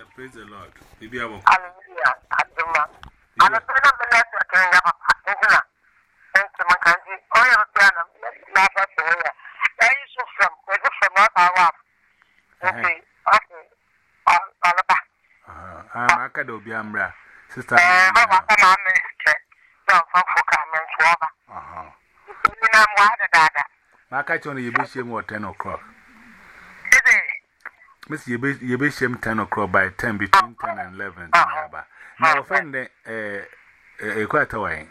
Hallelujah. Praise the Lord. Bibi Abo. Hallelujah. Aduma. Ano pwede na pwede 10 o'clock. Miss Yebisham 10 o'clock by 10 between 10 and 11. Now, offend eh, eh, eh, a quarter way.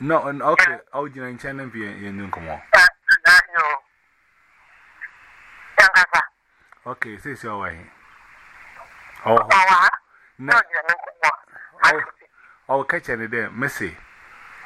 No, and okay, I'll join in China via in Nuncomo. Okay, this is your way. Oh, oh no, I'll oh, oh, catch any day, Missy.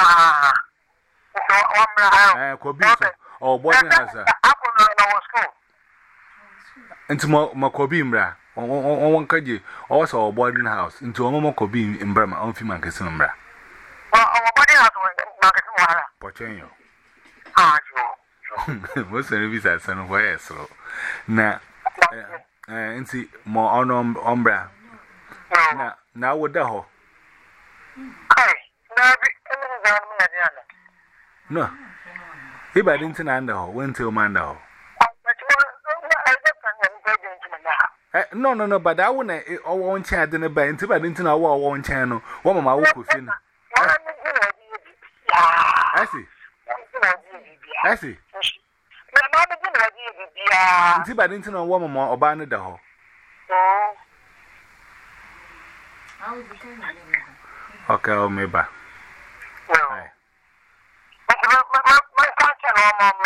paa ọmọ ha kọbi ọgbọ ni asa akọni ọmọ wọ skul nti ma kọbi mra ọwọ nkaje ọwọ sọ ọgbọ ni house nti ọmọ ma kọbi mra ma ọmọ fi ma nkesi mra ọgbọ ni house ma nkesi wọ ara pọtwen yọ mo sọ ni bi sa sanu wọ yẹ sọrọ na eh, eh, nti ma ọnọ ọmbra na na da No. If I didn't under her, went to Manda. Eh, no, no, no, but I wouldn't. Eh, oh, I won't c h a t in a band. If I didn't know what I won't channel, what my work with him. I see. I see. If I didn't know what more about the hole. Okay, I'll oh, make back.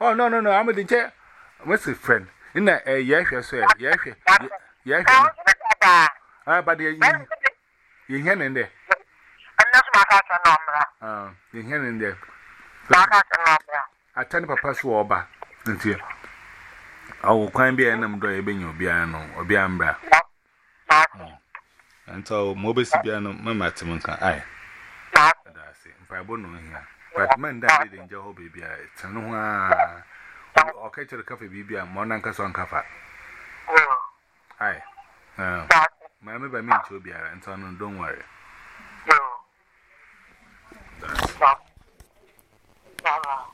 Oh, no, no, no, I'm with the chair. What's his friend? In eh, yes, yes, sir. Yes, yes, yes. Ah, but you hear in there. Ah, you hear in there. I turn papa's war back into you. I will climb be an umbrella, being your piano or be umbra. Ah. And so, Mobus But man, that didn't go, baby. It's no one. Okay, to the cafe, baby. I'm one uncle's on cafe. Aye. My baby, I mean, to be here, and so don't worry. That's.